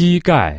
膝盖。